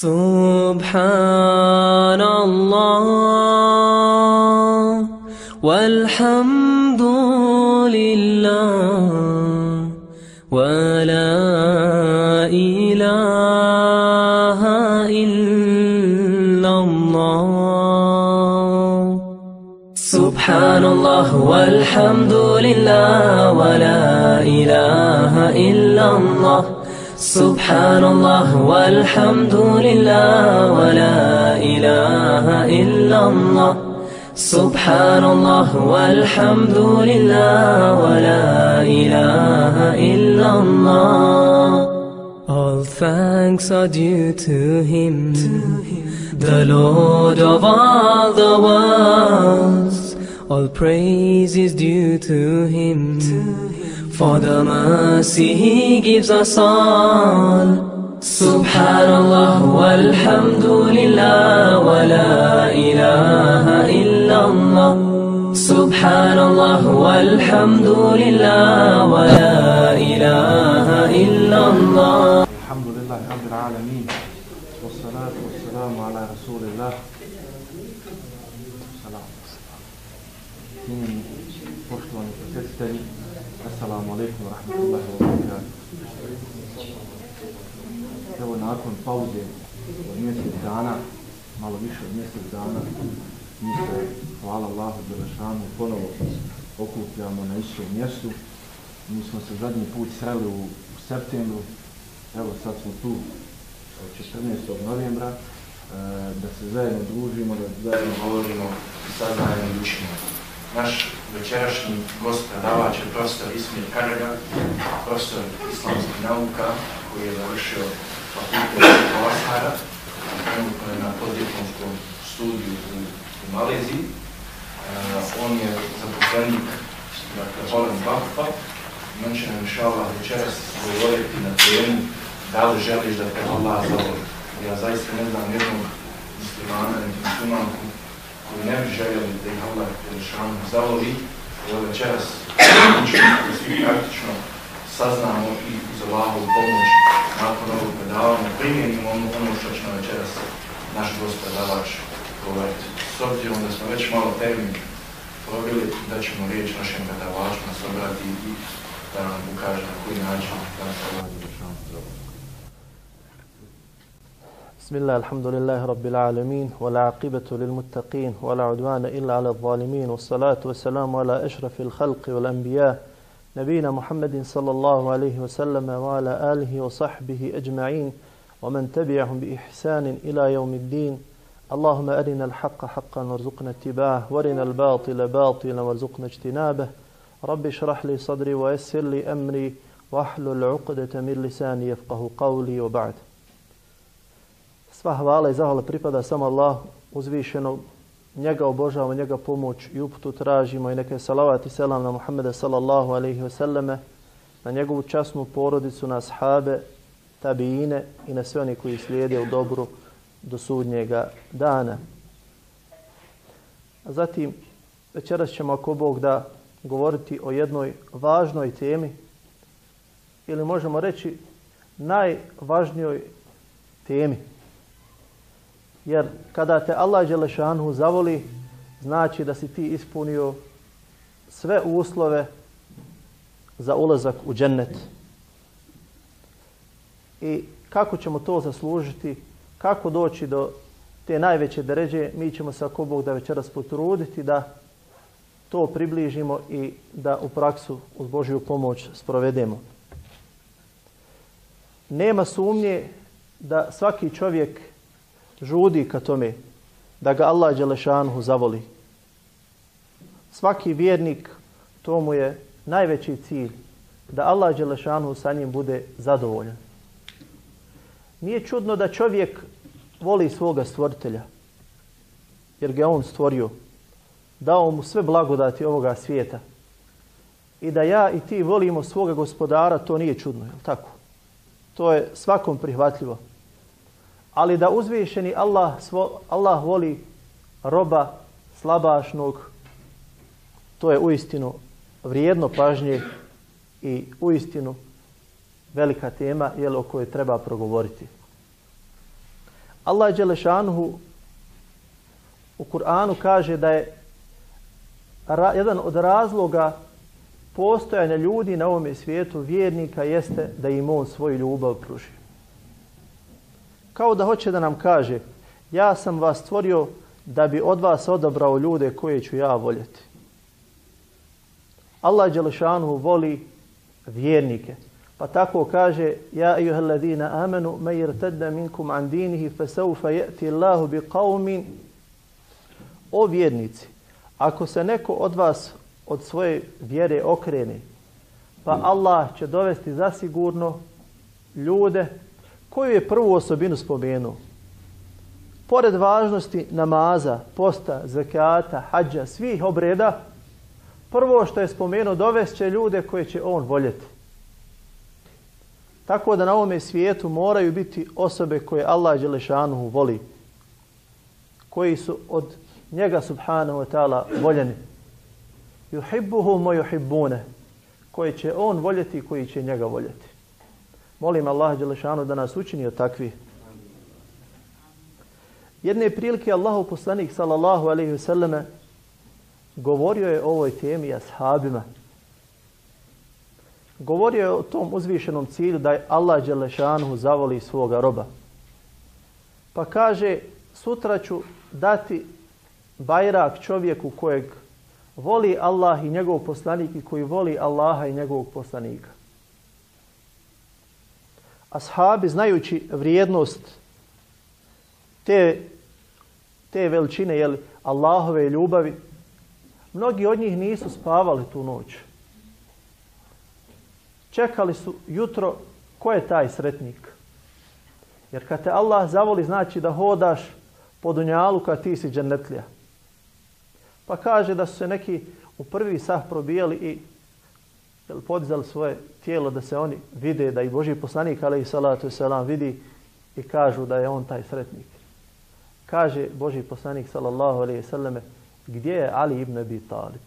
سبحان الله والحمد لله ولا إله إلا الله سبحان الله والحمد لله ولا إله إلا الله سبحان الله والحمد لله ولا إله إلا الله سبحان الله والحمد لله ولا إله إلا الله All thanks are due to Him, the Lord of all the worlds. All praise is due to Him, for the mercy He gives us all. Subhanallah walhamdulillah wa la ilaha illallah. Subhanallah walhamdulillah wa la ilaha illallah. لله رب العالمين والصلاة والسلام على رسول الله سلام Cijenjeni poštovani Assalamu alaikum wa rahmatullahi wa. Evo nakon pauze od mjesec dana, malo više od mjesec dana, mi se, hvala Allahu Đelešanu, ponovo okupljamo na istom mjestu. Mi smo se zadnji put sreli u, septembru, Evo sad smo tu od 14. novembra e, da se zajedno družimo, da zajedno govorimo saznajemo i učimo. Naš večerašnji gost predavač je profesor Ismir Karaga, profesor islamskih nauka koji je završio fakultet Kovasara, trenutno je na poddiplomskom studiju u, u Maleziji. E, on je zaposlenik dakle, Holland Bakfa i on će nam inšallah večeras govoriti na temu da li želiš da te Allah zavoli. Ja zaista ne znam jednog muslimana, niti muslimanku koji ne bi željeli da ih Allah Jelešanu zavoli. Evo večeras da svi praktično saznamo i uz Allahovu pomoć nakon ovog predavanja primijenimo ono, ono što će nam večeras naš gost predavač govoriti. S obzirom da smo već malo termin probili, da ćemo riječ našem predavaču nas obrati i da nam ukaže na koji način da nas بسم الله الحمد لله رب العالمين والعاقبة للمتقين ولا عدوان إلا على الظالمين والصلاة والسلام على أشرف الخلق والأنبياء نبينا محمد صلى الله عليه وسلم وعلى آله وصحبه أجمعين ومن تبعهم بإحسان إلى يوم الدين. اللهم أرنا الحق حقا وارزقنا اتباعه وأرنا الباطل باطلا وارزقنا اجتنابه. رب اشرح لي صدري ويسر لي أمري واحلل عقدة من لساني يفقه قولي وبعد. Sva hvala i zahvala pripada samo Allah uzvišenog, njega obožavamo, njega pomoć i uputu tražimo i neka je salavat i selam na Muhammeda sallallahu alaihi wasallame, na njegovu časnu porodicu, na ashabe, tabiine i na sve oni koji slijede u dobru do sudnjega dana. A zatim, večeras ćemo ako Bog da govoriti o jednoj važnoj temi ili možemo reći najvažnijoj temi jer kada te Allah Đelešanu zavoli, znači da si ti ispunio sve uslove za ulazak u džennet. I kako ćemo to zaslužiti, kako doći do te najveće deređe, mi ćemo se ako Bog da večeras potruditi da to približimo i da u praksu uz Božju pomoć sprovedemo. Nema sumnje da svaki čovjek žudi ka tome da ga Allah Đelešanhu zavoli. Svaki vjernik, to mu je najveći cilj, da Allah Đelešanhu sa njim bude zadovoljan. Nije čudno da čovjek voli svoga stvoritelja, jer ga on stvorio, dao mu sve blagodati ovoga svijeta. I da ja i ti volimo svoga gospodara, to nije čudno, je tako? To je svakom prihvatljivo. Ali da uzvišeni Allah, svo, Allah voli roba slabašnog, to je uistinu vrijedno pažnje i uistinu velika tema jel, o kojoj treba progovoriti. Allah Đelešanuhu u Kur'anu kaže da je ra, jedan od razloga postojanja ljudi na ovome svijetu vjernika jeste da im on svoju ljubav pruži. Kao da hoće da nam kaže ja sam vas stvorio da bi od vas odabrao ljude koje ću ja voljeti. Allah Đelešanu voli vjernike. Pa tako kaže Ja ejuha ladina amanu me minkum an dinihi fa saufa yati Allahu bi qawmin O vjernici, ako se neko od vas od svoje vjere okrene, pa Allah će dovesti zasigurno ljude koju je prvu osobinu spomenuo. Pored važnosti namaza, posta, zakata, hađa, svih obreda, prvo što je spomenuo dovest će ljude koje će on voljeti. Tako da na ovome svijetu moraju biti osobe koje Allah Đelešanuhu voli. Koji su od njega subhanahu wa ta'ala voljeni. Yuhibbuhu mo yuhibbune. Koji će on voljeti i koji će njega voljeti. Molim Allah Đelešanu da nas učini od takvih. Jedne prilike Allahu poslanik sallallahu alaihi wasallam govorio je o ovoj temi ashabima. Govorio je o tom uzvišenom cilju da je Allah Đelešanu zavoli svoga roba. Pa kaže, sutra ću dati bajrak čovjeku kojeg voli Allah i njegov poslanik i koji voli Allaha i njegovog poslanika. Ashabi znajući vrijednost te, te veličine jel, Allahove ljubavi, mnogi od njih nisu spavali tu noć. Čekali su jutro ko je taj sretnik. Jer kad te Allah zavoli znači da hodaš po dunjalu kad ti si. Pa kaže da su se neki u prvi sah probijali i podizali svoje tijelo da se oni vide, da i Boži poslanik alaih salatu selam vidi i kažu da je on taj sretnik. Kaže Boži poslanik sallallahu alaihi sallame gdje je Ali ibn Abi Talib?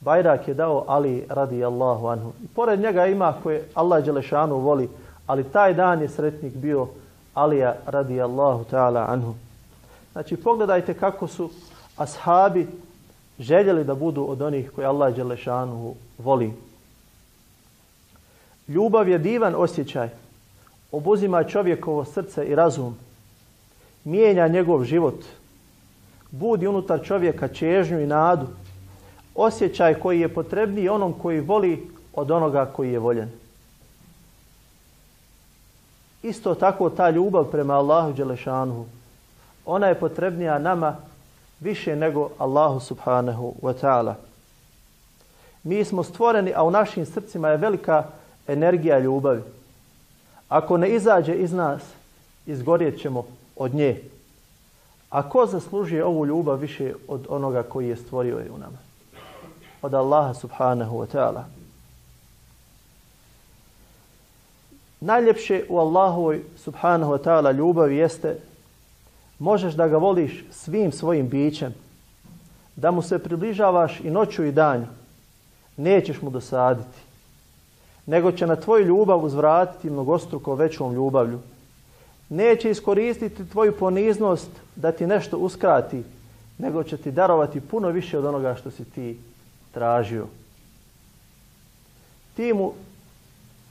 Bajrak je dao Ali radi Allahu anhu. I pored njega ima koje Allah Đelešanu voli, ali taj dan je sretnik bio Alija radi Allahu ta'ala anhu. Znači pogledajte kako su ashabi željeli da budu od onih koji Allah Đelešanu voli. Ljubav je divan osjećaj. Obuzima čovjekovo srce i razum. Mijenja njegov život. Budi unutar čovjeka čežnju i nadu. Osjećaj koji je potrebniji onom koji voli od onoga koji je voljen. Isto tako ta ljubav prema Allahu Đelešanu. Ona je potrebnija nama više nego Allahu subhanahu wa ta'ala. Mi smo stvoreni, a u našim srcima je velika energija ljubavi. Ako ne izađe iz nas, izgorjet ćemo od nje. A ko zaslužuje ovu ljubav više od onoga koji je stvorio je u nama? Od Allaha subhanahu wa ta'ala. Najljepše u Allahovoj subhanahu wa ta'ala ljubavi jeste možeš da ga voliš svim svojim bićem, da mu se približavaš i noću i danju, nećeš mu dosaditi, nego će na tvoju ljubav uzvratiti mnogostruko većom ljubavlju. Neće iskoristiti tvoju poniznost da ti nešto uskrati, nego će ti darovati puno više od onoga što si ti tražio. Ti mu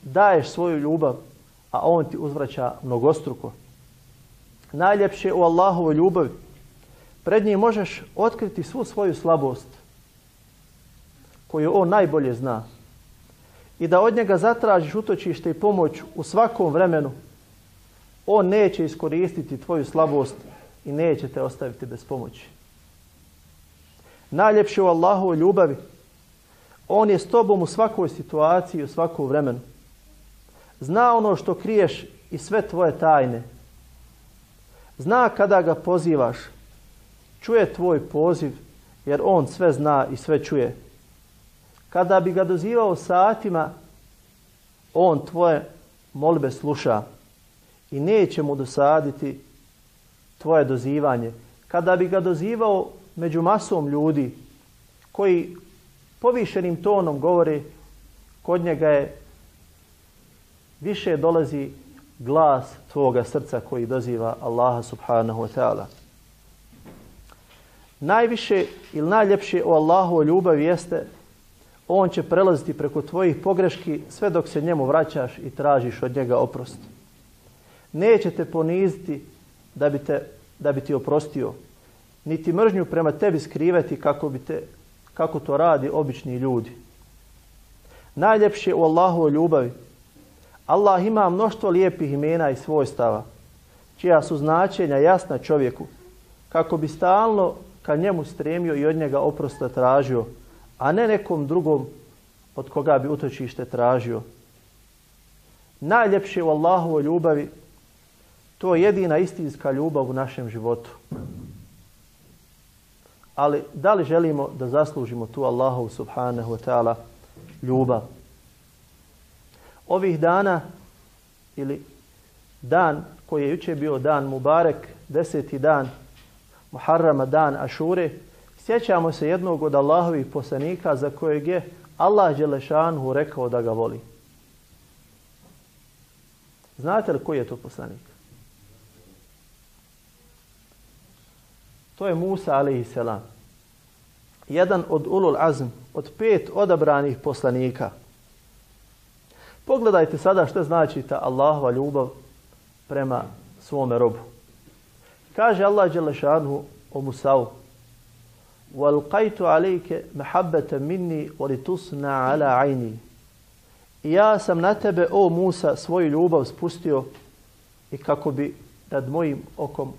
daješ svoju ljubav, a on ti uzvraća mnogostruko najljepše u Allahovoj ljubavi. Pred njim možeš otkriti svu svoju slabost koju on najbolje zna i da od njega zatražiš utočište i pomoć u svakom vremenu. On neće iskoristiti tvoju slabost i neće te ostaviti bez pomoći. Najljepše u Allahovoj ljubavi. On je s tobom u svakoj situaciji i u svakom vremenu. Zna ono što kriješ i sve tvoje tajne Zna kada ga pozivaš. Čuje tvoj poziv jer on sve zna i sve čuje. Kada bi ga dozivao satima, on tvoje molbe sluša i neće mu dosaditi tvoje dozivanje. Kada bi ga dozivao među masom ljudi koji povišenim tonom govore kod njega je više dolazi glas tvoga srca koji doziva Allaha subhanahu wa ta'ala. Najviše ili najljepše o Allahu ljubavi jeste on će prelaziti preko tvojih pogreški sve dok se njemu vraćaš i tražiš od njega oprost. Neće te poniziti da bi, te, da bi ti oprostio, niti mržnju prema tebi skrivati kako, bi te, kako to radi obični ljudi. Najljepše u Allahu ljubavi. Allah ima mnoštvo lijepih imena i svojstava, čija su značenja jasna čovjeku, kako bi stalno ka njemu stremio i od njega oprosta tražio, a ne nekom drugom od koga bi utočište tražio. Najljepše u Allahovoj ljubavi, to je jedina istinska ljubav u našem životu. Ali da li želimo da zaslužimo tu Allahu subhanahu wa ta'ala ljubav? Ovih dana ili dan koji je jučer bio dan Mubarek, deseti dan Muharrama, dan Ašure, sjećamo se jednog od Allahovih poslanika za kojeg je Allah Đelešanhu rekao da ga voli. Znate li koji je to poslanik? To je Musa a.s. Jedan od ulul azm, od pet odabranih poslanika. Pogledajte sada što znači ta Allahova ljubav prema svome robu. Kaže Allah Đelešanhu o Musavu وَالْقَيْتُ عَلَيْكَ مَحَبَّةً مِنِّي وَلِتُسْنَا عَلَى عَيْنِي I ja sam na tebe, o Musa, svoju ljubav spustio i kako bi nad mojim okom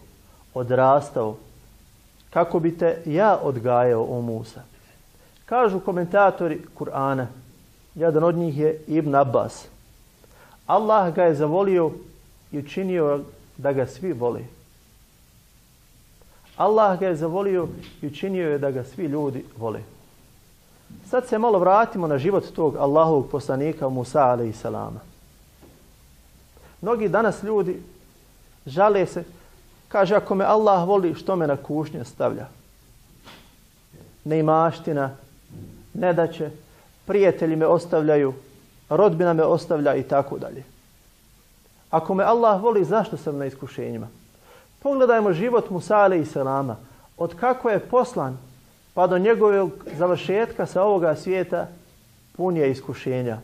odrastao. Kako bi te ja odgajao, o Musa. Kažu komentatori Kur'ana, jedan od njih je Ibn Abbas. Allah ga je zavolio i učinio da ga svi vole. Allah ga je zavolio i učinio je da ga svi ljudi vole. Sad se malo vratimo na život tog Allahovog poslanika Musa a.s. Mnogi danas ljudi žale se, kaže ako me Allah voli što me na kušnje stavlja. Neimaština, nedaće, prijatelji me ostavljaju, rodbina me ostavlja i tako dalje. Ako me Allah voli, zašto sam na iskušenjima? Pogledajmo život Musa i Selama. Od kako je poslan pa do njegovog završetka sa ovoga svijeta pun je iskušenja.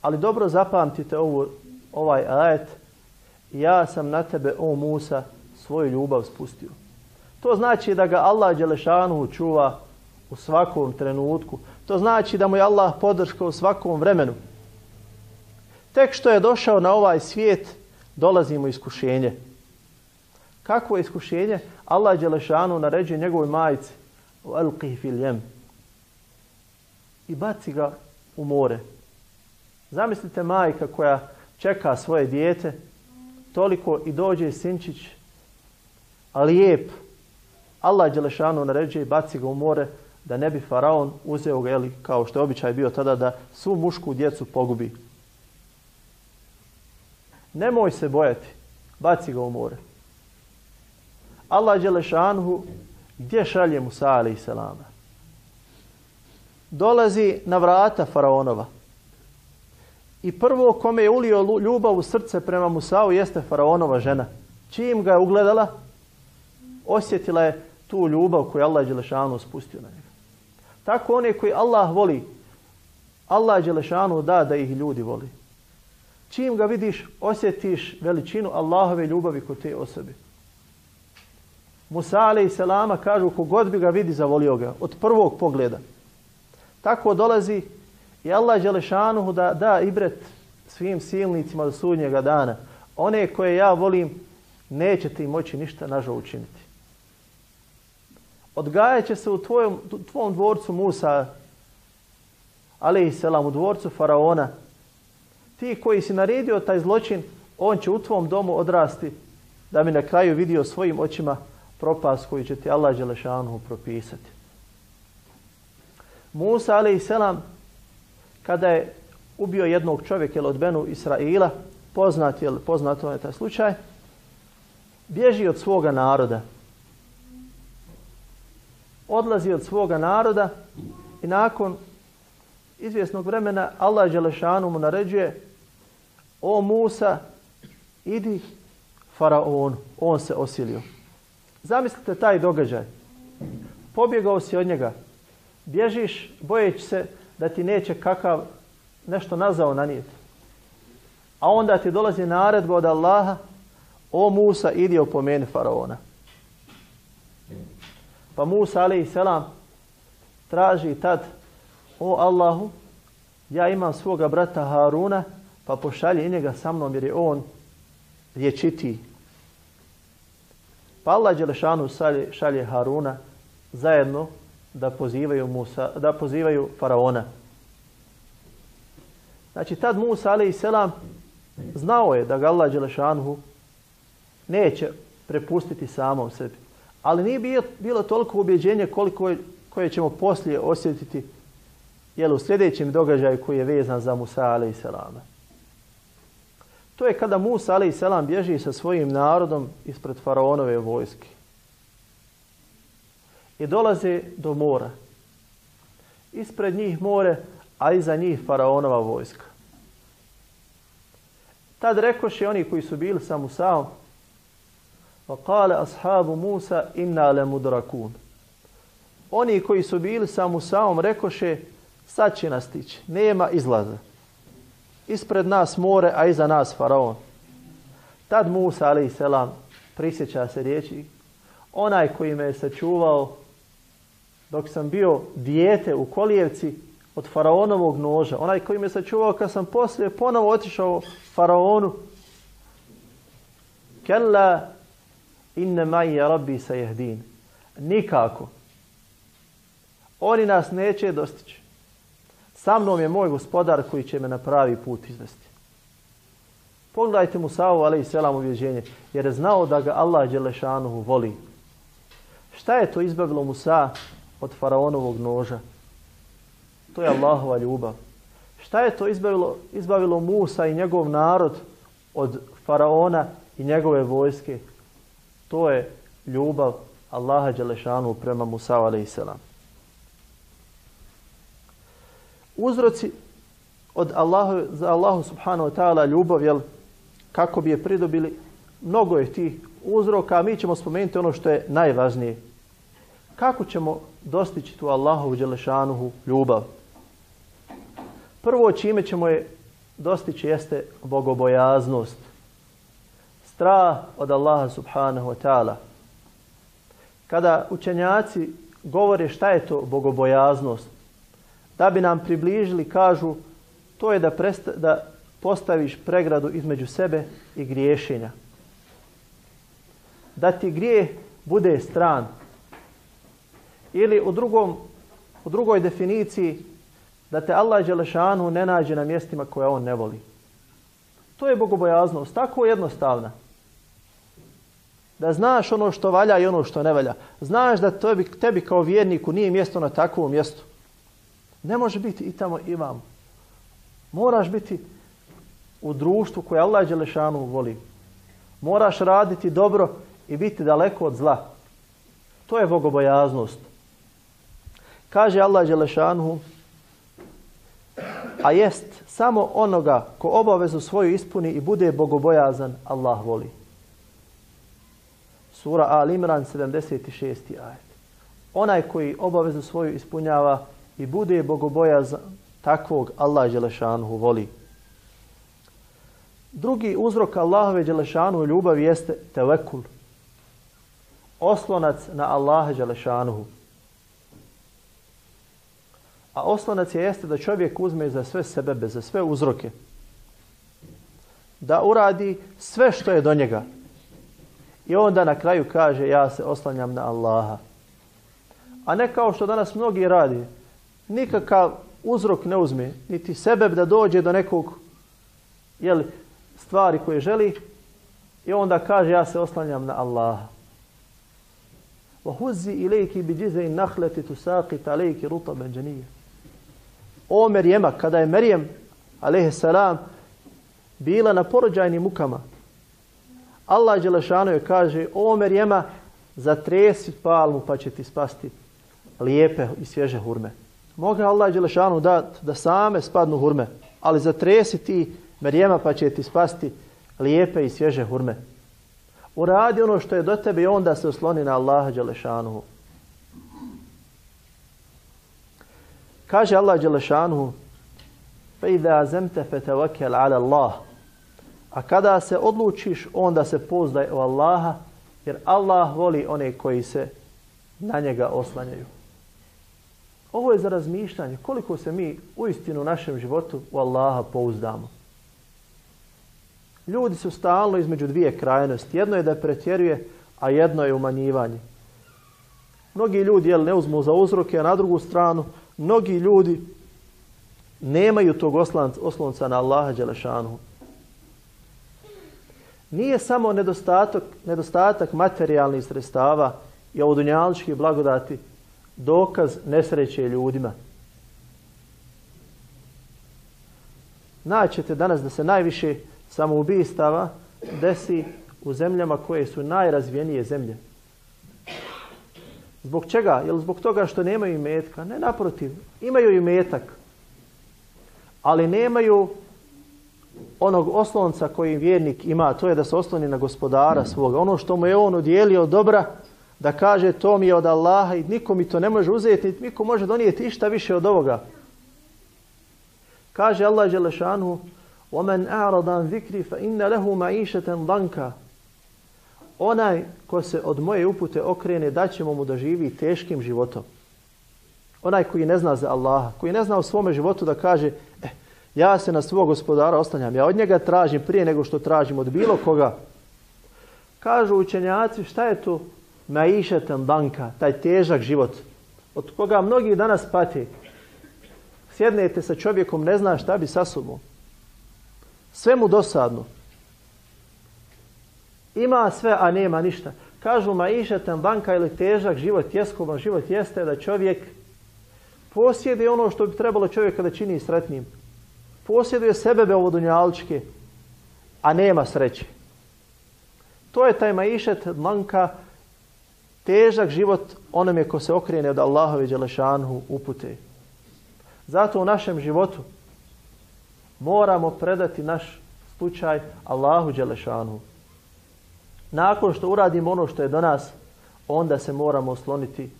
Ali dobro zapamtite ovu, ovaj ajet. Ja sam na tebe, o Musa, svoju ljubav spustio. To znači da ga Allah Đelešanu čuva u svakom trenutku. To znači da mu je Allah podrška u svakom vremenu. Tek što je došao na ovaj svijet, dolazi mu iskušenje. Kakvo je iskušenje? Allah Đelešanu naređuje njegovoj majici. I baci ga u more. Zamislite majka koja čeka svoje dijete, toliko i dođe sinčić, a lijep. Allah Đelešanu naređuje i baci ga u more da ne bi faraon uzeo ga, jeli, kao što je običaj bio tada, da svu mušku djecu pogubi. Nemoj se bojati, baci ga u more. Allah Đelešanhu gdje šalje Musa a.s. Dolazi na vrata faraonova. I prvo kome je ulio ljubav u srce prema Musau jeste faraonova žena. Čim ga je ugledala, osjetila je tu ljubav koju Allah Đelešanu spustio na njega. Tako one koji Allah voli, Allah Đelešanu da da ih ljudi voli. Čim ga vidiš, osjetiš veličinu Allahove ljubavi kod te osobe. Musa i selama kažu kogod bi ga vidi zavolio ga od prvog pogleda. Tako dolazi i Allah Đelešanuhu da da ibret svim silnicima do sudnjega dana. One koje ja volim nećete im moći ništa nažal učiniti. Odgajat će se u tvojom, tvom dvorcu Musa, ali selam, u dvorcu Faraona. Ti koji si naredio taj zločin, on će u tvom domu odrasti da bi na kraju vidio svojim očima propast koju će ti Allah Đelešanu propisati. Musa a.s. kada je ubio jednog čovjeka od Benu Israila, poznat je, poznato je taj slučaj, bježi od svoga naroda. Odlazi od svoga naroda i nakon izvjesnog vremena Allah Đelešanu mu naređuje o Musa, idi faraon, on se osilio. Zamislite taj događaj. Pobjegao si od njega. Bježiš bojeći se da ti neće kakav nešto nazao nanijeti. A onda ti dolazi naredba od Allaha, o Musa, idi opomeni faraona. Pa Musa, selam, traži tad, o Allahu, ja imam svoga brata Haruna, pa pošalje njega sa mnom jer je on riječitiji. Pa Allah Đelešanu šalje, Haruna zajedno da pozivaju, Musa, da pozivaju faraona. Znači tad Musa selam znao je da ga Allah Đelešanu neće prepustiti samom sebi. Ali nije bilo, toliko ubjeđenje koliko je, koje ćemo poslije osjetiti jel, u sljedećem događaju koji je vezan za Musa selama. To je kada Musa selam bježi sa svojim narodom ispred faraonove vojske. I dolaze do mora. Ispred njih more, a iza njih faraonova vojska. Tad rekoše oni koji su bili sa Musaom, وقال ashabu Musa inna le mudrakun. Oni koji su bili sa Musaom rekoše, sad će nas stići, nema izlaza. Ispred nas more, a iza nas faraon. Tad Musa, alaih selam, prisjeća se riječi, onaj koji me je sačuvao dok sam bio dijete u kolijevci od faraonovog noža, onaj koji me sačuvao kad sam poslije ponovo otišao faraonu, kella inne maja rabbi sajehdin. Nikako. Oni nas neće dostići. Sa mnom je moj gospodar koji će me na pravi put izvesti. Pogledajte Musavu, ali i selam uvjeđenje, jer je znao da ga Allah Đelešanuhu voli. Šta je to izbavilo Musa od faraonovog noža? To je Allahova ljubav. Šta je to izbavilo, izbavilo Musa i njegov narod od faraona i njegove vojske? To je ljubav Allaha Đelešanu prema Musa a.s. Uzroci od Allahu, za Allahu subhanahu wa ta'ala ljubav, jel, kako bi je pridobili, mnogo je tih uzroka, a mi ćemo spomenuti ono što je najvažnije. Kako ćemo dostići tu Allahu Đelešanuhu ljubav? Prvo čime ćemo je dostići jeste bogobojaznost. Strah od Allaha subhanahu wa ta'ala. Kada učenjaci govore šta je to bogobojaznost, da bi nam približili, kažu, to je da, presta, da postaviš pregradu između sebe i griješenja. Da ti grijeh bude stran. Ili u, drugom, u drugoj definiciji da te Allah Đelešanu ne nađe na mjestima koje on ne voli. To je bogobojaznost, tako jednostavna. Da znaš ono što valja i ono što ne valja. Znaš da tebi, tebi kao vjerniku nije mjesto na takvom mjestu. Ne može biti i tamo i vam. Moraš biti u društvu koje Allah Đelešanu voli. Moraš raditi dobro i biti daleko od zla. To je bogobojaznost. Kaže Allah Đelešanu a jest samo onoga ko obavezu svoju ispuni i bude bogobojazan, Allah voli. Sura Al Imran 76. ajet. Onaj koji obavezu svoju ispunjava i bude bogobojazan, takvog Allah Đelešanuhu voli. Drugi uzrok Allahove Đelešanuhu ljubavi jeste tevekul. Oslonac na Allaha Đelešanuhu. A oslonac je jeste da čovjek uzme za sve sebebe, za sve uzroke. Da uradi sve što je do njega. I onda na kraju kaže ja se oslanjam na Allaha. A ne kao što danas mnogi radi. Nikakav uzrok ne uzme, niti sebeb da dođe do nekog jeli, stvari koje želi i onda kaže ja se oslanjam na Allaha. وَهُزِّ إِلَيْكِ بِجِزَيْ نَحْلَةِ تُسَاقِتَ عَلَيْكِ رُطَبًا جَنِيًّا O Merjema, kada je Merjem, salam, bila na porođajnim mukama, Allah Đelešanu je kaže, o Merjema, zatresi palmu pa će ti spasti lijepe i svježe hurme. Moga Allah Đelešanu dat da same spadnu hurme, ali zatresi ti Merijema pa će ti spasti lijepe i svježe hurme. Uradi ono što je do tebe i onda se osloni na Allaha Đelešanuhu. Kaže Allah Đelešanuhu فَإِذَا زَمْتَ فَتَوَكَلْ عَلَى اللَّهِ a kada se odlučiš, onda se pozdaj u Allaha, jer Allah voli one koji se na njega oslanjaju. Ovo je za razmišljanje koliko se mi u istinu u našem životu u Allaha pouzdamo. Ljudi su stalno između dvije krajnosti. Jedno je da pretjeruje, a jedno je umanjivanje. Mnogi ljudi jel, ne uzmu za uzroke, a na drugu stranu mnogi ljudi nemaju tog oslonca na Allaha Đelešanu. Nije samo nedostatak, nedostatak materijalnih sredstava i ovodunjaličkih blagodati dokaz nesreće ljudima. Naćete danas da se najviše samoubistava desi u zemljama koje su najrazvijenije zemlje. Zbog čega? Jel zbog toga što nemaju imetka? Ne, naprotiv. Imaju imetak. Ali nemaju onog oslonca koji vjernik ima. To je da se osloni na gospodara svoga. Ono što mu je on udjelio dobra, da kaže to mi je od Allaha i niko mi to ne može uzeti, niko može donijeti išta više od ovoga. Kaže Allah Đelešanu, وَمَنْ أَعْرَضَ عَنْ ذِكْرِ فَإِنَّ لَهُ مَعِيشَةً ضَنْكَ Onaj ko se od moje upute okrene, daćemo mu da živi teškim životom. Onaj koji ne zna za Allaha, koji ne zna u svome životu da kaže, eh, ja se na svog gospodara ostanjam, ja od njega tražim prije nego što tražim od bilo koga. Kažu učenjaci, šta je to maišetan banka, taj težak život, od koga mnogi danas pati. Sjednete sa čovjekom, ne zna šta bi sa sobom. Sve mu dosadno. Ima sve, a nema ništa. Kažu maišetan banka ili težak život, tjeskovan život jeste da čovjek posjeduje ono što bi trebalo čovjeka da čini sretnim. Posjeduje sebe ovodunjalčke, a nema sreće. To je taj maišet banka težak život onome ko se okrene od Allahove Đelešanhu upute. Zato u našem životu moramo predati naš slučaj Allahu Đelešanhu. Nakon što uradimo ono što je do nas, onda se moramo osloniti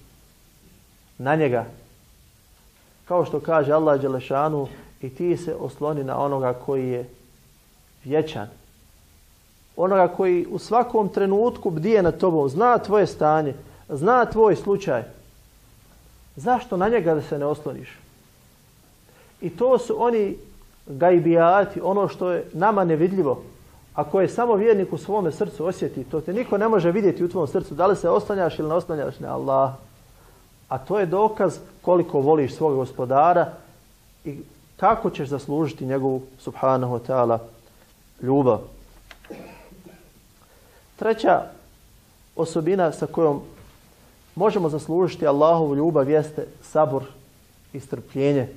na njega. Kao što kaže Allah Đelešanu i ti se osloni na onoga koji je vječan. Onoga koji u svakom trenutku bdije na tobom, zna tvoje stanje, zna tvoj slučaj. Zašto na njega da se ne osloniš? I to su oni gajbijati, ono što je nama nevidljivo, a koje samo vjernik u svome srcu osjeti, to te niko ne može vidjeti u tvom srcu, da li se oslanjaš ili ne oslanjaš na Allah. A to je dokaz koliko voliš svog gospodara i kako ćeš zaslužiti njegovu subhanahu wa ta'ala ljubav. Treća osobina sa kojom možemo zaslužiti Allahovu ljubav jeste sabor i strpljenje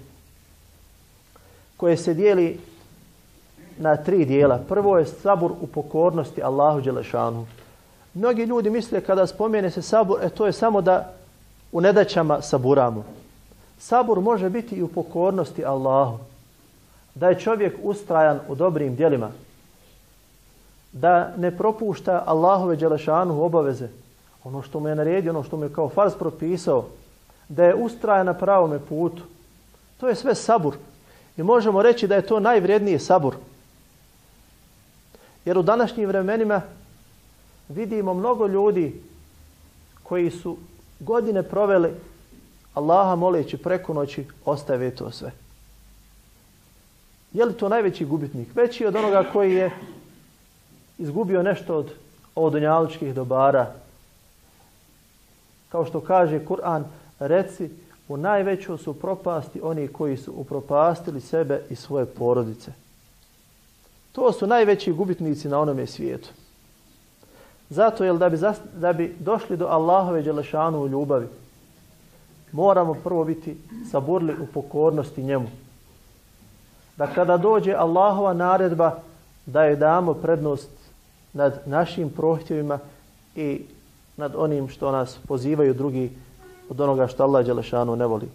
koje se dijeli na tri dijela. Prvo je sabor u pokornosti Allahu Đelešanu. Mnogi ljudi misle kada spomene se sabor, e to je samo da u nedaćama saburamo. Sabor može biti i u pokornosti Allahu. Da je čovjek ustrajan u dobrim djelima. Da ne propušta Allahove Đelešanu obaveze. Ono što mu je naredio, ono što mu je kao farz propisao. Da je ustrajan na pravome putu. To je sve sabur. I možemo reći da je to najvrijedniji sabur. Jer u današnjim vremenima vidimo mnogo ljudi koji su godine proveli Allaha moleći preko noći ostave to sve. Je li to najveći gubitnik? Veći od onoga koji je izgubio nešto od ovodonjaličkih dobara. Kao što kaže Kur'an, reci u najvećoj su propasti oni koji su upropastili sebe i svoje porodice. To su najveći gubitnici na onome svijetu. Zato jer da bi, da bi došli do Allahove Đelešanu u ljubavi, moramo prvo biti saburli u pokornosti njemu. Da kada dođe Allahova naredba, da joj damo prednost nad našim prohtjevima i nad onim što nas pozivaju drugi od onoga što Allah Đelešanu ne voli.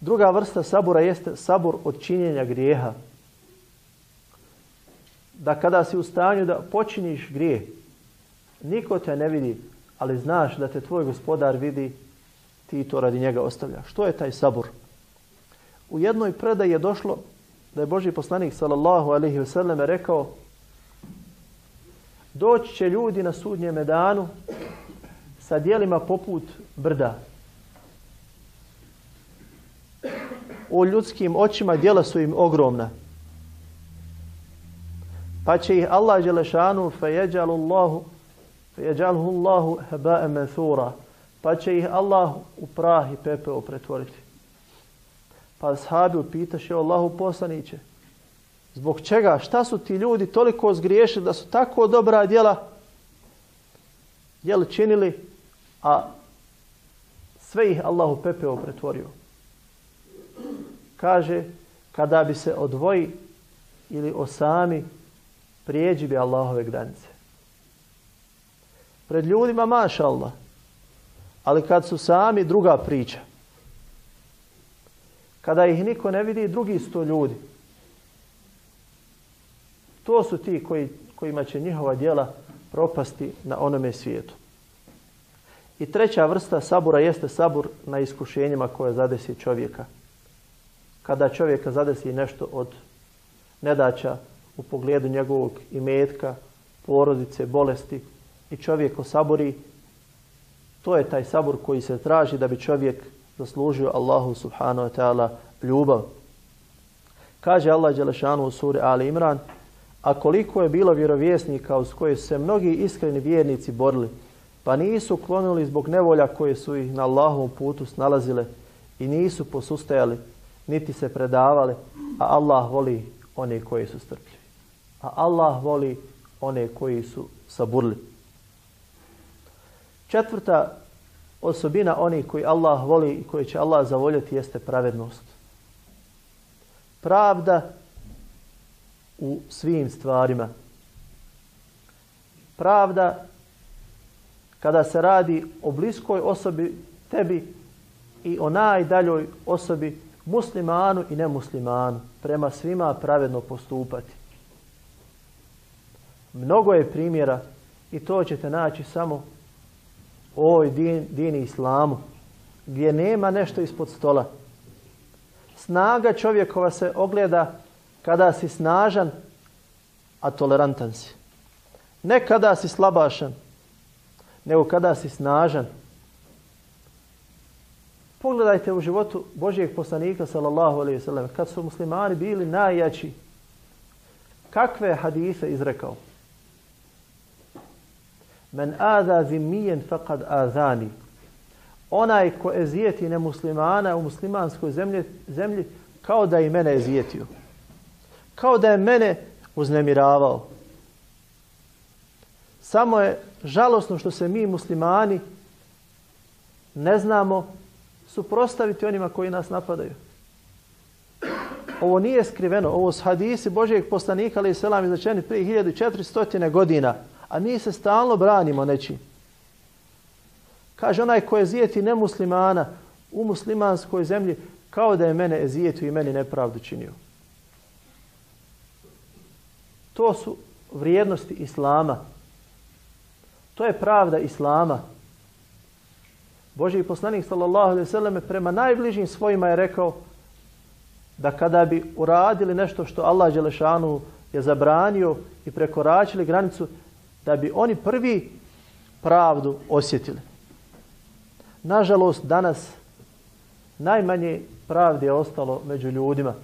Druga vrsta sabura jeste sabor od činjenja grijeha. da kada si u stanju da počiniš grije, niko te ne vidi, ali znaš da te tvoj gospodar vidi, ti to radi njega ostavljaš. Što je taj sabur? U jednoj predaji je došlo da je Boži poslanik sallallahu alaihi wasallam rekao doći će ljudi na sudnjem danu sa dijelima poput brda. U ljudskim očima dijela su im ogromna. Pa će ih Allah Đelešanu fejeđalu Allahu fejeđalu Allahu heba'e. Pa će ih Allah u prah i pepeo pretvoriti. Pa sahabi upitaše Allahu poslaniće. Zbog čega? Šta su ti ljudi toliko zgriješili da su tako dobra djela jel činili, a sve ih Allahu pepeo pretvorio. Kaže, kada bi se odvoji ili osami, prijeđi bi Allahove granice. Pred ljudima maša Allah, ali kad su sami druga priča. Kada ih niko ne vidi, drugi su to ljudi. To su ti koji, kojima će njihova djela propasti na onome svijetu. I treća vrsta sabura jeste sabur na iskušenjima koje zadesi čovjeka. Kada čovjeka zadesi nešto od nedaća u pogledu njegovog imetka, porodice, bolesti i čovjek osaburi, to je taj sabur koji se traži da bi čovjek zaslužio Allahu subhanahu wa ta'ala ljubav. Kaže Allah Đelešanu u suri Ali Imran, a koliko je bilo vjerovjesnika uz koje su se mnogi iskreni vjernici borili, pa nisu klonili zbog nevolja koje su ih na Allahovom putu snalazile i nisu posustajali, niti se predavali, a Allah voli one koji su strpljivi. A Allah voli one koji su saburli. Četvrta osobina onih koji Allah voli i koji će Allah zavoljeti jeste pravednost. Pravda u svim stvarima. Pravda kada se radi o bliskoj osobi tebi i o najdaljoj osobi muslimanu i nemuslimanu prema svima pravedno postupati. Mnogo je primjera i to ćete naći samo ovoj din, dini islamu gdje nema nešto ispod stola. Snaga čovjekova se ogleda kada si snažan, a tolerantan si. Ne kada si slabašan, nego kada si snažan. Pogledajte u životu Božijeg poslanika sallallahu alaihi sallam, kad su muslimani bili najjači, kakve hadise izrekao? Men aza zimijen faqad azani. Onaj ko ezijeti nemuslimana u muslimanskoj zemlji, zemlji kao da i mene ezijetio. Kao da je mene uznemiravao. Samo je žalosno što se mi muslimani ne znamo suprostaviti onima koji nas napadaju. Ovo nije skriveno. Ovo su hadisi Božijeg poslanika ali selam izrečeni prije 1400 godina. A mi se stalno branimo nečim. Kaže onaj ko je zijeti nemuslimana u muslimanskoj zemlji kao da je mene ezijetio i meni nepravdu činio. To su vrijednosti Islama. To je pravda Islama. Božji poslanik sallallahu alaihi sallam prema najbližim svojima je rekao da kada bi uradili nešto što Allah Đelešanu je zabranio i prekoračili granicu, da bi oni prvi pravdu osjetili. Nažalost, danas najmanje pravde je ostalo među ljudima.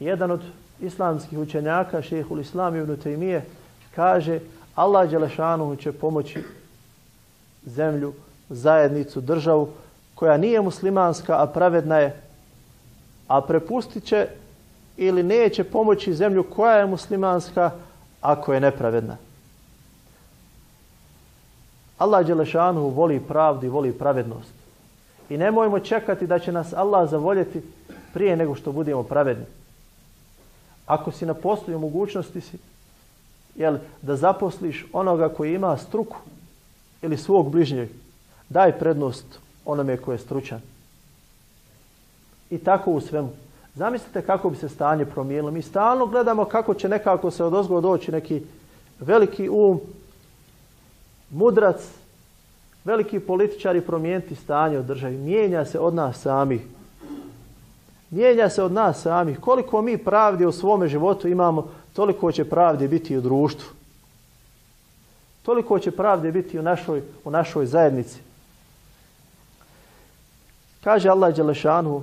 Jedan od islamskih učenjaka, šehhul Islam ibn Taymiye, kaže Allah Đelešanu će pomoći zemlju, zajednicu, državu koja nije muslimanska, a pravedna je, a prepustit će ili neće pomoći zemlju koja je muslimanska ako je nepravedna. Allah Đelešanu voli pravdu i voli pravednost. I nemojmo čekati da će nas Allah zavoljeti prije nego što budemo pravedni. Ako si na poslu mogućnosti si jel, da zaposliš onoga koji ima struku ili svog bližnjeg, daj prednost onome koji je stručan. I tako u svemu. Zamislite kako bi se stanje promijenilo. Mi stalno gledamo kako će nekako se od doći neki veliki um, mudrac, veliki političari promijeniti stanje u državi. Mijenja se od nas samih. Mijenja se od nas samih. Koliko mi pravde u svome životu imamo, toliko će pravde biti u društvu. Toliko će pravde biti u našoj, u našoj zajednici. Kaže Allah Đelešanu,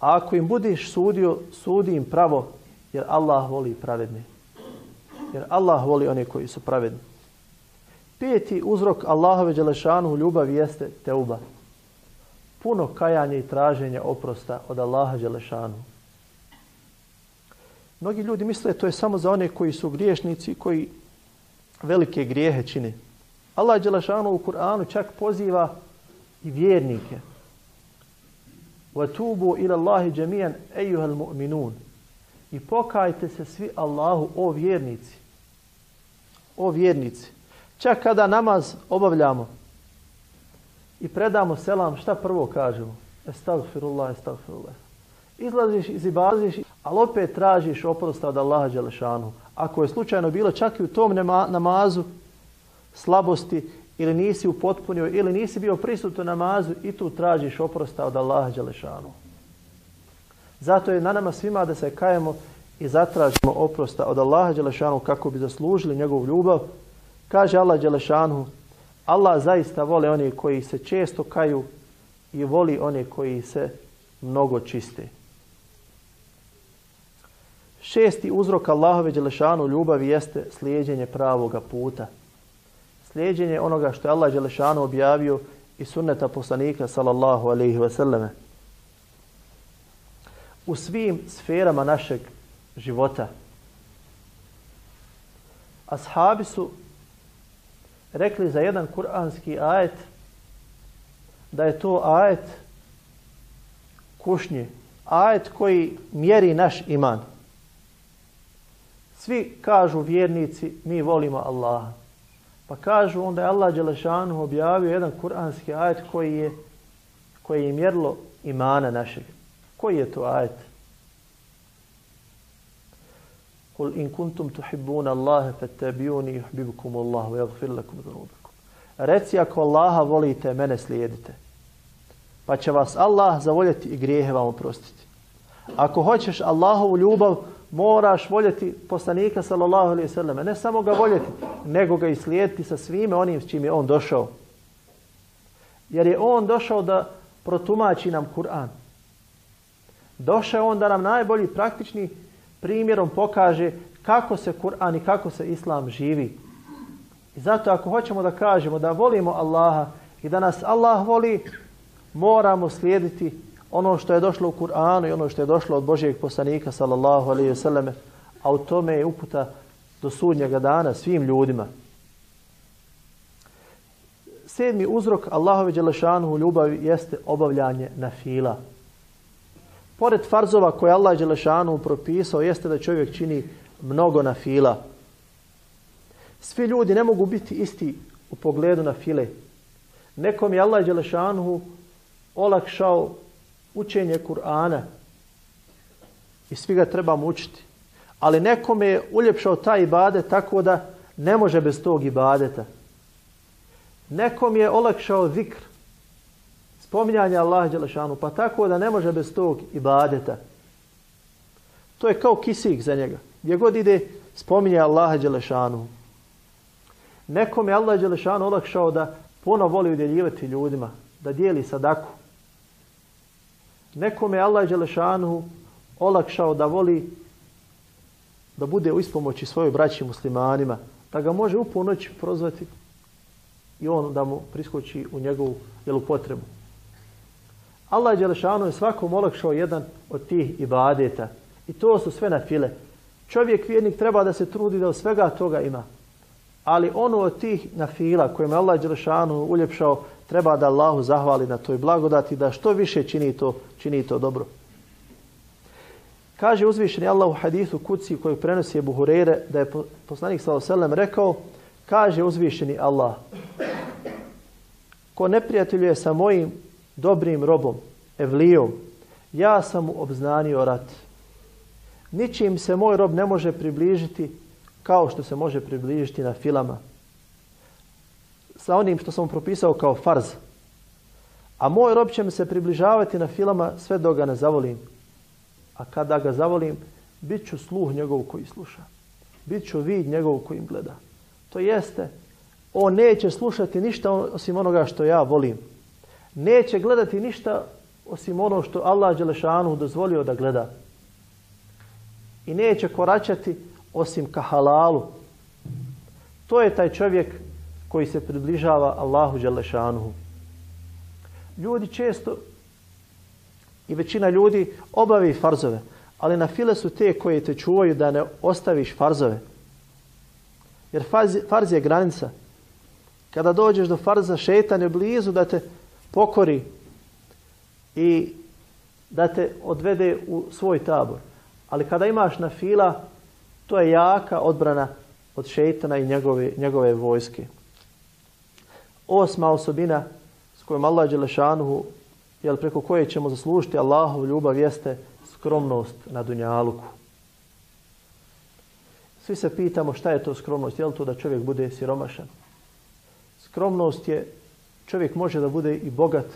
ako im budiš sudio, sudi im pravo, jer Allah voli pravedne. Jer Allah voli one koji su pravedni. Peti uzrok Allahove Đelešanu ljubavi jeste teuba. Puno kajanja i traženja oprosta od Allaha Đelešanu. Mnogi ljudi misle to je samo za one koji su griješnici, koji velike grijehe čine. Allah Đelešanu u Kur'anu čak poziva i vjernike. وَتُوبُوا إِلَى اللَّهِ جَمِيعًا أَيُّهَا الْمُؤْمِنُونَ I pokajte se svi Allahu, o vjernici. O vjernici. Čak kada namaz obavljamo i predamo selam, šta prvo kažemo? Estagfirullah, estagfirullah. Izlaziš, izibaziš, ali opet tražiš oprosta od Allaha Đelešanu. Ako je slučajno bilo čak i u tom namazu slabosti ili nisi upotpunio ili nisi bio prisutan namazu i tu tražiš oprosta od Allaha Đelešanu. Zato je na nama svima da se kajemo i zatražimo oprosta od Allaha Đelešanu kako bi zaslužili njegovu ljubav. Kaže Allah Đelešanu, Allah zaista voli one koji se često kaju i voli one koji se mnogo čiste. Šesti uzrok Allahove Đelešanu ljubavi jeste slijeđenje pravoga puta. Slijeđenje onoga što je Allah Đelešanu objavio i sunneta poslanika sallallahu alaihi wasallam. U svim sferama našeg života. Ashabi su rekli za jedan kuranski ajet da je to ajet kušnje. Ajet koji mjeri naš iman. Svi kažu vjernici, mi volimo Allaha. Pa kažu onda je Allah Đelešanu objavio jedan kuranski ajet koji je, koji je mjerilo imana našeg. Koji je to ajet? In kuntum tuhibbuna Allahe fattabiuni yuhibbukum Allah wa yaghfir lakum dhunubakum. Reci ako Allaha volite, mene slijedite. Pa će vas Allah zavoljeti i grijehe vam oprostiti. Ako hoćeš Allahovu ljubav, moraš voljeti poslanika sallallahu alaihi sallam. Ne samo ga voljeti, nego ga i slijediti sa svime onim s čim je on došao. Jer je on došao da protumači nam Kur'an. Došao on da nam najbolji praktični primjerom pokaže kako se Kur'an i kako se Islam živi. I zato ako hoćemo da kažemo da volimo Allaha i da nas Allah voli, moramo slijediti ono što je došlo u Kur'anu i ono što je došlo od Božijeg poslanika sallallahu alaihi wasallam, a u tome je uputa do sudnjega dana svim ljudima. Sedmi uzrok Allahove u ljubavi jeste obavljanje na fila. Pored farzova koje Allah Đelešanu propisao jeste da čovjek čini mnogo na fila. Svi ljudi ne mogu biti isti u pogledu na file. Nekom je Allah Đelešanu olakšao učenje Kur'ana i svi ga trebamo učiti. Ali nekome je uljepšao taj ibadet tako da ne može bez tog ibadeta. Nekom je olakšao zikr, spominjanje Allaha Đelešanu, pa tako da ne može bez tog ibadeta. To je kao kisik za njega. Gdje god ide, spominje Allaha Đelešanu. Nekom je Allah Đelešanu olakšao da puno voli udjeljivati ljudima, da dijeli sadaku. Nekome je Allah Đelešanu olakšao da voli da bude u ispomoći svojoj braći muslimanima, da ga može u ponoć prozvati i on da mu priskoči u njegovu jelu potrebu. Allah Đelešanu je svakom olakšao jedan od tih ibadeta. I to su sve na file. Čovjek vjernik treba da se trudi da od svega toga ima. Ali ono od tih na fila kojima je Allah Đelešanu uljepšao treba da Allahu zahvali na toj blagodati da što više čini to, čini to dobro. Kaže uzvišeni Allah u hadithu kuci koju prenosi Ebu Hureyre da je poslanik s.a.v. rekao kaže uzvišeni Allah ko neprijateljuje sa mojim dobrim robom, evlijom ja sam mu obznanio rat. Ničim se moj rob ne može približiti kao što se može približiti na filama. Sa onim što sam propisao kao farz. A moj rob će mi se približavati na filama sve dok ga ne zavolim. A kada ga zavolim, bit ću sluh njegov koji sluša. Bit ću vid njegov koji gleda. To jeste, on neće slušati ništa osim onoga što ja volim. Neće gledati ništa osim ono što Allah Đelešanu dozvolio da gleda. I neće koračati osim ka halalu. To je taj čovjek koji se približava Allahu Đelešanuhu. Ljudi često i većina ljudi obavi farzove, ali na file su te koje te čuvaju da ne ostaviš farzove. Jer farz je granica. Kada dođeš do farza, šetan je blizu da te pokori i da te odvede u svoj tabor. Ali kada imaš na fila, to je jaka odbrana od šeitana i njegove, njegove vojske. Osma osobina s kojom Allah Đelešanuhu, jel preko koje ćemo zaslužiti Allahov ljubav, jeste skromnost na dunjaluku. Svi se pitamo šta je to skromnost, je li to da čovjek bude siromašan? Skromnost je, čovjek može da bude i bogat,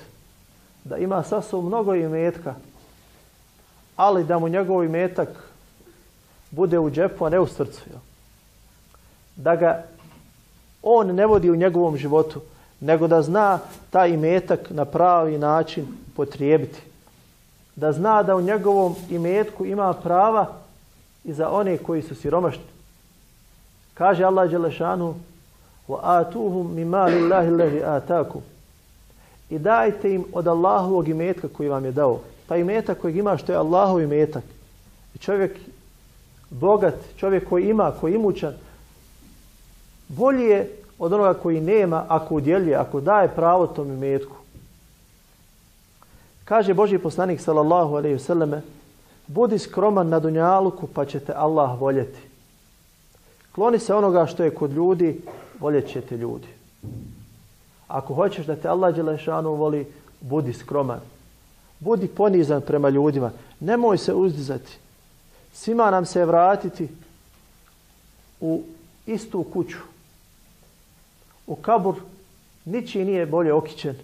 da ima sa sobom mnogo imetka, ali da mu njegov imetak bude u džepu, a ne u srcu. Da ga on ne vodi u njegovom životu, nego da zna taj imetak na pravi način potrijebiti. Da zna da u njegovom imetku ima prava i za one koji su siromašni. Kaže Allah Đelešanu وَآتُوهُمْ مِمَا لِلَّهِ الَّذِي آتَاكُمْ I dajte im od Allahovog imetka koji vam je dao. Pa imetak kojeg ima što je Allahov imetak. I čovjek bogat, čovjek koji ima, koji je imućan, bolji je od onoga koji nema ako udjeljuje, ako daje pravo tom imetku. Kaže Boži poslanik sallallahu alejhi ve selleme: Budi skroman na dunjaluku pa ćete Allah voljeti. Kloni se onoga što je kod ljudi, voljet ćete ljudi. Ako hoćeš da te Allah Đelešanu voli, budi skroman. Budi ponizan prema ljudima. Nemoj se uzdizati. Svima nam se vratiti u istu kuću. U kabur ničiji nije bolje okićen.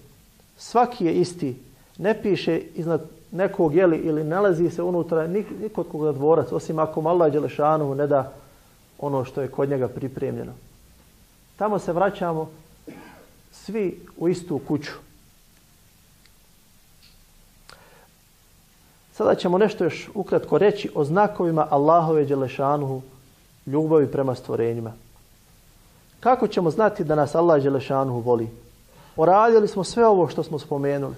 Svaki je isti. Ne piše iznad nekog jeli ili nalazi se unutra nikod koga dvorac, osim ako Allah Đelešanu ne da ono što je kod njega pripremljeno. Tamo se vraćamo svi u istu kuću. Sada ćemo nešto još ukratko reći o znakovima Allahove Đelešanuhu ljubavi prema stvorenjima. Kako ćemo znati da nas Allah Đelešanuhu voli? Oradili smo sve ovo što smo spomenuli.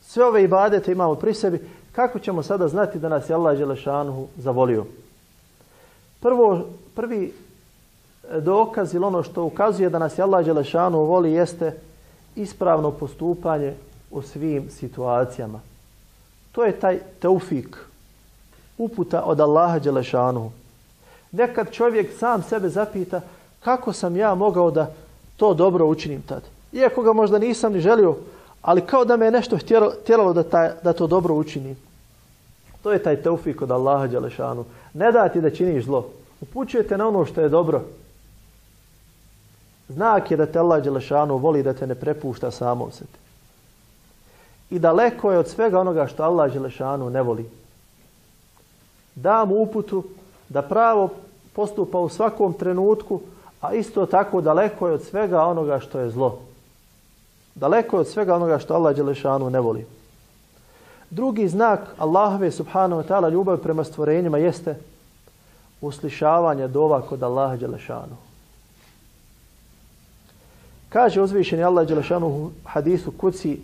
Sve ove ibadete imamo pri sebi. Kako ćemo sada znati da nas je Allah Đelešanuhu zavolio? Prvo, prvi dokaz ili ono što ukazuje da nas je Allah Đelešanuhu voli jeste ispravno postupanje u svim situacijama. To je taj teufik, uputa od Allaha Đelešanuhu. Nekad čovjek sam sebe zapita kako sam ja mogao da to dobro učinim tad. Iako ga možda nisam ni želio, ali kao da me je nešto htjelo da, da to dobro učinim. To je taj teufik od Allaha Đelešanu. Ne da ti da činiš zlo. Upućujete na ono što je dobro. Znak je da te Allah Đelešanu voli da te ne prepušta samom sebi. I daleko je od svega onoga što Allah Đelešanu ne voli. Da mu uputu da pravo postupa u svakom trenutku, a isto tako daleko je od svega onoga što je zlo. Daleko je od svega onoga što Allah Đelešanu ne voli. Drugi znak Allahove subhanahu wa ta'ala ljubav prema stvorenjima jeste uslišavanje dova kod Allaha Đelešanu. Kaže uzvišeni Allah Đelešanu u hadisu kuci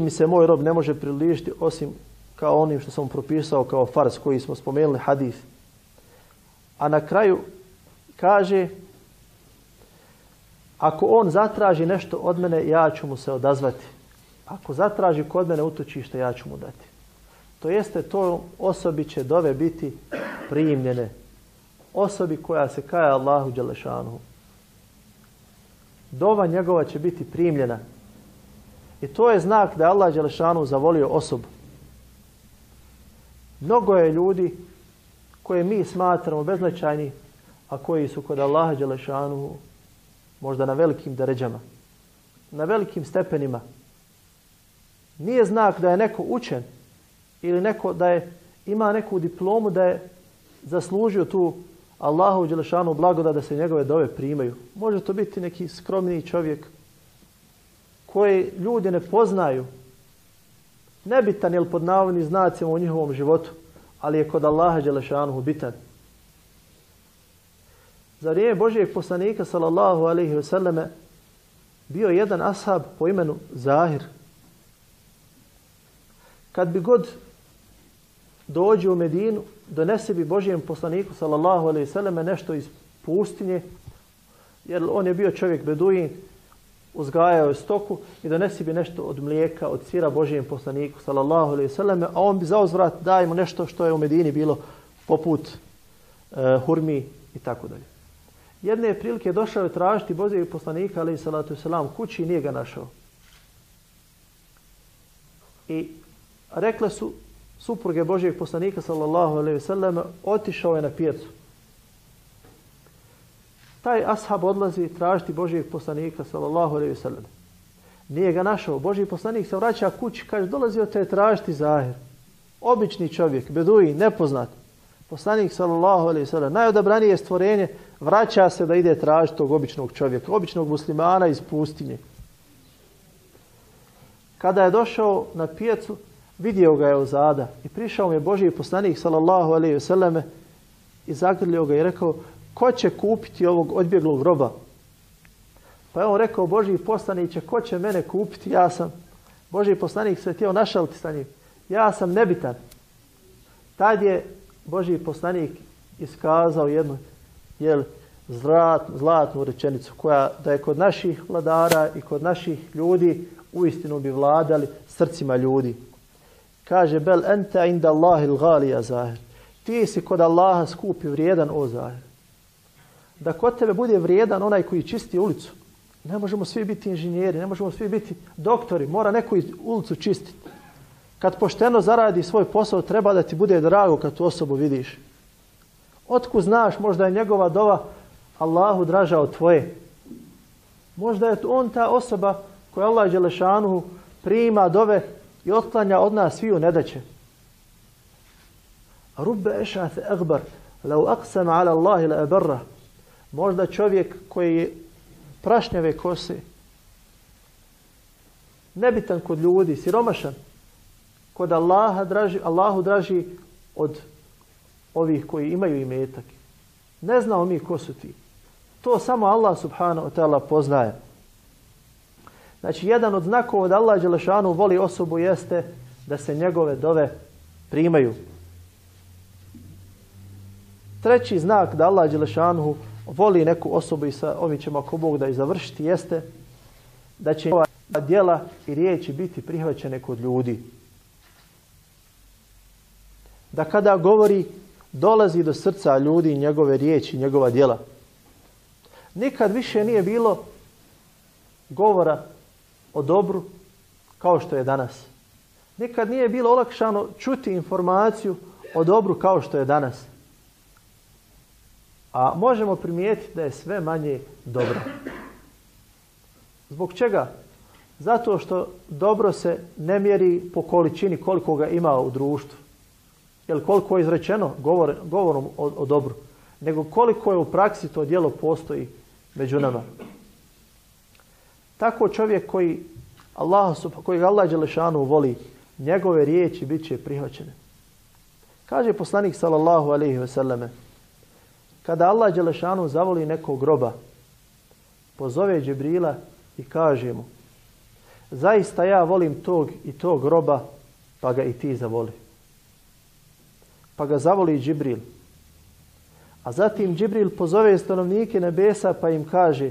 mi se moj rob ne može približiti osim kao onim što sam propisao kao fars koji smo spomenuli hadis. A na kraju kaže ako on zatraži nešto od mene, ja ću mu se odazvati. Ako zatraži kod mene utočište, ja ću mu dati. To jeste, to osobi će dove biti primljene. Osobi koja se kaja Allahu Đelešanu. Dova njegova će biti primljena. I to je znak da je Allah Đelešanu zavolio osobu. Mnogo je ljudi koje mi smatramo beznačajni, a koji su kod Allaha Đelešanu možda na velikim deređama, na velikim stepenima. Nije znak da je neko učen ili neko da je ima neku diplomu da je zaslužio tu Allahu Đelešanu blagoda da se njegove dove primaju. Može to biti neki skromniji čovjek koji ljudi ne poznaju. Nebitan je pod navodnim znacima u njihovom životu, ali je kod Allaha Đelešanu bitan. Za vrijeme Božijeg poslanika sallallahu alaihi wasallame bio jedan ashab po imenu Zahir. Kad bi god dođe u Medinu, donese bi Božijem poslaniku sallallahu alaihi sallam nešto iz pustinje, jer on je bio čovjek beduin, uzgajao je stoku i donesi bi nešto od mlijeka, od sira Božijem poslaniku sallallahu alaihi sallam, a on bi za uzvrat daje mu nešto što je u Medini bilo poput e, hurmi i tako dalje. Jedne prilike došao je tražiti Božijeg poslanika alaihi salatu wasalam kući i nije ga našao. I rekle su supruge Božijeg poslanika sallallahu alaihi sallam otišao je na pijecu. Taj ashab odlazi tražiti Božijeg poslanika sallallahu alaihi sallam. Nije ga našao. Božji poslanik se vraća kući, kaže dolazio te tražiti zahir. Obični čovjek, beduji, nepoznat. Poslanik sallallahu alaihi sallam, najodabranije stvorenje, vraća se da ide tražiti tog običnog čovjeka, običnog muslimana iz pustinje. Kada je došao na pijecu, vidio ga je ozada i prišao mu je Božji poslanik sallallahu alaihi vseleme i zagrlio ga i rekao ko će kupiti ovog odbjeglog roba? Pa je on rekao Božji poslaniće ko će mene kupiti? Ja sam. Božji poslanik se htio našaliti sa njim. Ja sam nebitan. Tad je Božji poslanik iskazao jednu jel, zlat, zlatnu rečenicu koja da je kod naših vladara i kod naših ljudi uistinu bi vladali srcima ljudi. Kaže, bel ente inda Allahi l'galija zahir. Ti si kod Allaha skupi vrijedan o zahir. Da kod tebe bude vrijedan onaj koji čisti ulicu. Ne možemo svi biti inženjeri, ne možemo svi biti doktori. Mora neko ulicu čistiti. Kad pošteno zaradi svoj posao, treba da ti bude drago kad tu osobu vidiš. Otku znaš, možda je njegova dova Allahu draža od tvoje. Možda je on ta osoba koja Allah Đelešanu prima dove i otklanja od nas sviju nedaće. Rubbe ešath egbar, lau aqsam ala Allahi la ebarra. Možda čovjek koji je prašnjave kose, nebitan kod ljudi, siromašan, kod Allaha draži, Allahu draži od ovih koji imaju imetak. Ne znamo mi ko su ti. To samo Allah subhanahu wa ta'ala poznaje. Znači, jedan od znakova da Allah Đelešanu voli osobu jeste da se njegove dove primaju. Treći znak da Allah Đelešanu voli neku osobu i sa ovim ćemo ako Bog da i završiti jeste da će njegova djela i riječi biti prihvaćene kod ljudi. Da kada govori dolazi do srca ljudi njegove riječi, njegova djela. Nikad više nije bilo govora o dobru kao što je danas. Nikad nije bilo olakšano čuti informaciju o dobru kao što je danas. A možemo primijetiti da je sve manje dobro. Zbog čega? Zato što dobro se ne mjeri po količini koliko ga ima u društvu. Jer koliko je izrečeno govor, govorom o, o dobru. Nego koliko je u praksi to djelo postoji među nama. Tako čovjek koji Allah, koji Allah Đelešanu voli, njegove riječi bit će prihvaćene. Kaže poslanik sallallahu alaihi selleme, kada Allah Đelešanu zavoli nekog groba, pozove Džibrila i kaže mu, zaista ja volim tog i tog groba, pa ga i ti zavoli. Pa ga zavoli Džibril. A zatim Džibril pozove stanovnike nebesa pa im kaže,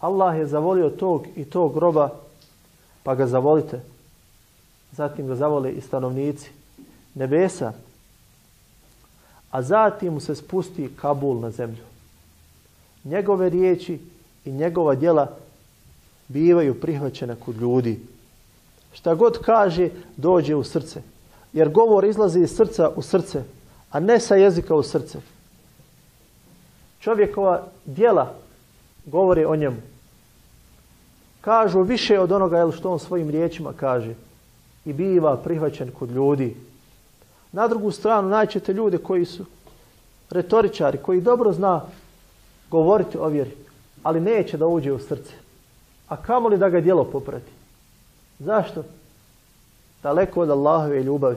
Allah je zavolio tog i tog groba, pa ga zavolite. Zatim ga zavole i stanovnici nebesa. A zatim mu se spusti Kabul na zemlju. Njegove riječi i njegova djela bivaju prihvaćene kod ljudi. Šta god kaže, dođe u srce. Jer govor izlazi iz srca u srce, a ne sa jezika u srce. Čovjekova djela govore o njemu. Kažu više od onoga jel, što on svojim riječima kaže. I biva prihvaćen kod ljudi. Na drugu stranu naćete ljude koji su retoričari, koji dobro zna govoriti o vjeri, ali neće da uđe u srce. A kamoli da ga djelo poprati. Zašto? Daleko od Allahove ljubavi.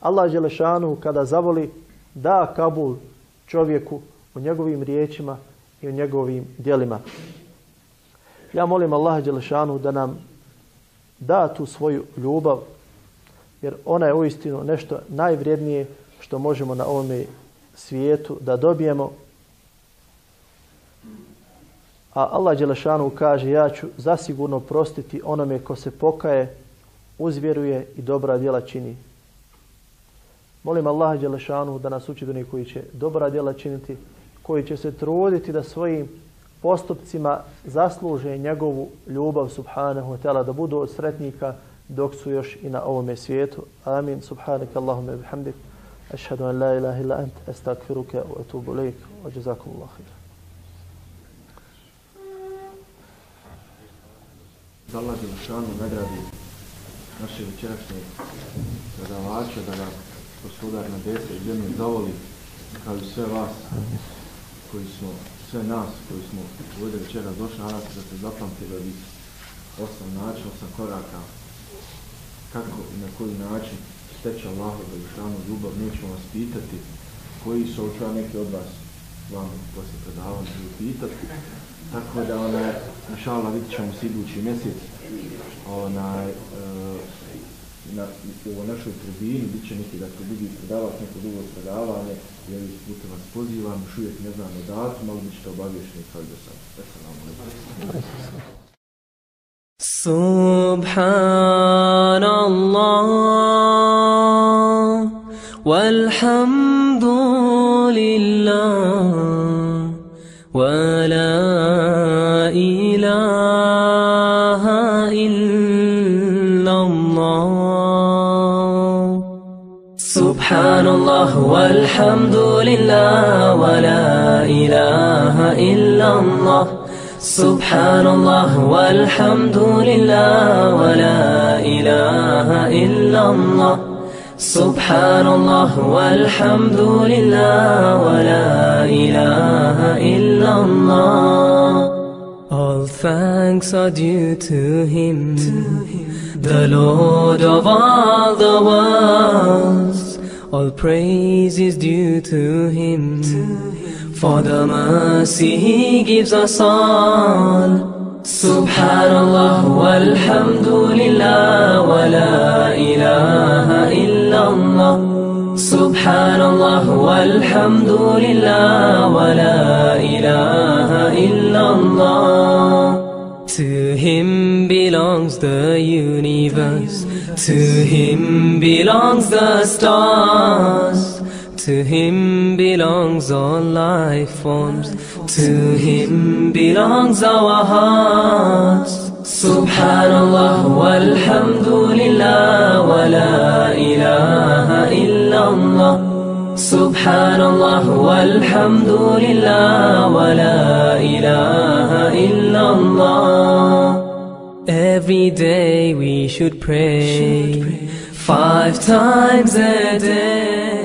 Allah Đelešanu kada zavoli da Kabul čovjeku u njegovim riječima i u njegovim djelima. Ja molim Allaha Đelešanu da nam da tu svoju ljubav jer ona je uistinu nešto najvrijednije što možemo na ovome svijetu da dobijemo. A Allah Đelešanu kaže ja ću zasigurno prostiti onome ko se pokaje, uzvjeruje i dobra djela čini. Molim Allaha Đelešanu da nas uči do koji će dobra djela činiti, koji će se truditi da svojim postupcima zasluže njegovu ljubav subhanahu wa ta'ala, da budu od sretnika dok su još i na ovome svijetu. Amin. Subhanaka Allahumma bihamdik. Ašhadu an la ilaha illa ant. Astakfiruka wa atubu ilaik. Wa jazakum Allah khair. Da Allah Đelšanu nagradi naše večerašnje predavače, da ga gospodar na dese i zemlji zavoli, kao i sve vas koji smo, sve nas koji smo ovdje večera došli, nadam se da ste zapamtili ovih osam načina, osam koraka, kako i na koji način steći Allahu Đelšanu ljubav, nećemo vas pitati koji su, ovo neki od vas vam poslije predavanja pitati, tako da onaj, inšala vidit ćemo se mjesec onaj, e, na, u našoj tribini, bit će neki da to drugi predavač, neko drugo predavanje, jer putem vas pozivam, još uvijek ne znamo datum, ali bit ćete obavješeni kao i do sada. Assalamu alaikum. سبحان الله والحمد لله ولا إله إلا الله. سبحان الله والحمد لله ولا إله إلا الله. سبحان الله والحمد لله ولا إله إلا الله. All thanks are due to Him, the Lord of all the worlds. All praise is due to Him, for the mercy He gives us all. Subhanallah walhamdulillah wa la ilaha illallah. Subhanallah walhamdulillah wa la ilaha illallah. To him belongs the universe, to him belongs the stars, to him belongs all life forms, to him belongs our hearts. Subhanallah walhamdulillah wa la ilaha illallah. Subhanallah walhamdulillah wa la ilaha illallah. Every day we should pray five times a day.